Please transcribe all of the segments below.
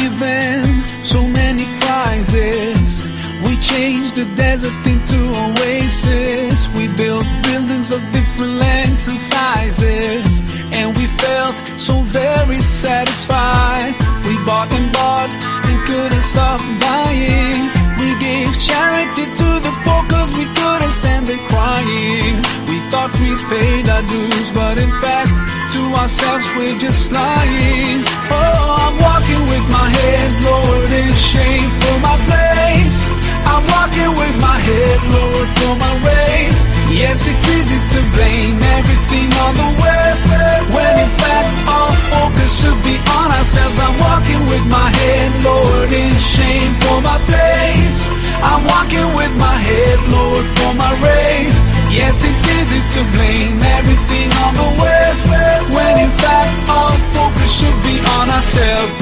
given so many prizes. We changed the desert into oasis. We built buildings of different lengths and sizes. And we felt so very satisfied. We bought and bought and couldn't stop buying. We gave charity to the poor cause we couldn't stand the crying. We thought we paid our dues, but in fact, ourselves we're just lying. Oh, I'm walking with my head lowered in shame for my place. I'm walking with my head lowered for my race. Yes, it's easy to blame everything on the West, when in fact our focus should be on ourselves. I'm walking with my head lowered in shame for my place. I'm walking with my head lowered for my race. Yes, it's easy to blame everything on the West, ourselves.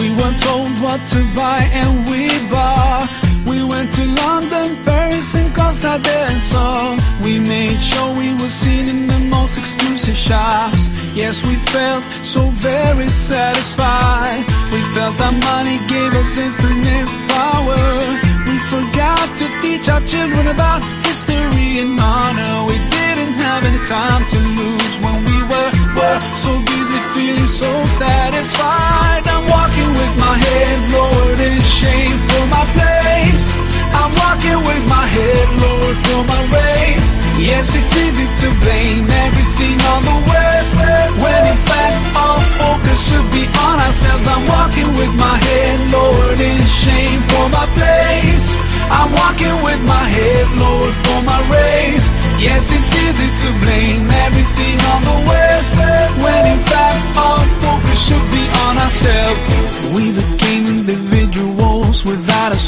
We were told what to buy and we bought. We went to London, Paris, and Costa del Sol. We made sure we were seen in the most exclusive shops. Yes, we felt so very satisfied. We felt that money gave us infinite power. We forgot to teach our children about history and honor. We didn't have any time to lose when we were, were so so satisfied.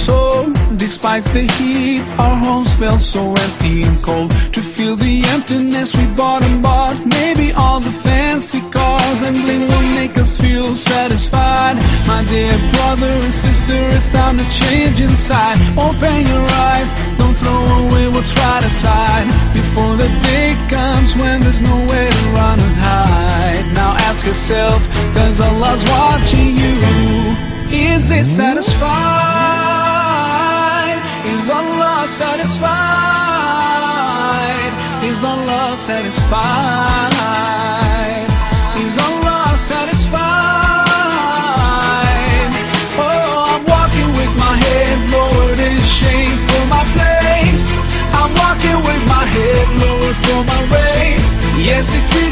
Soul. Despite the heat, our homes felt so empty and cold. To feel the emptiness we bought and bought, maybe all the fancy cars and bling will make us feel satisfied. My dear brother and sister, it's time to change inside. Open your eyes, don't throw away what's right aside. Before the day comes when there's nowhere to run and hide. Now ask yourself, does Allah's watching you? Is He satisfied? Is Allah satisfied? Is Allah satisfied? Is Allah satisfied? Oh, I'm walking with my head lowered in shame for my place. I'm walking with my head lowered for my race. Yes, it's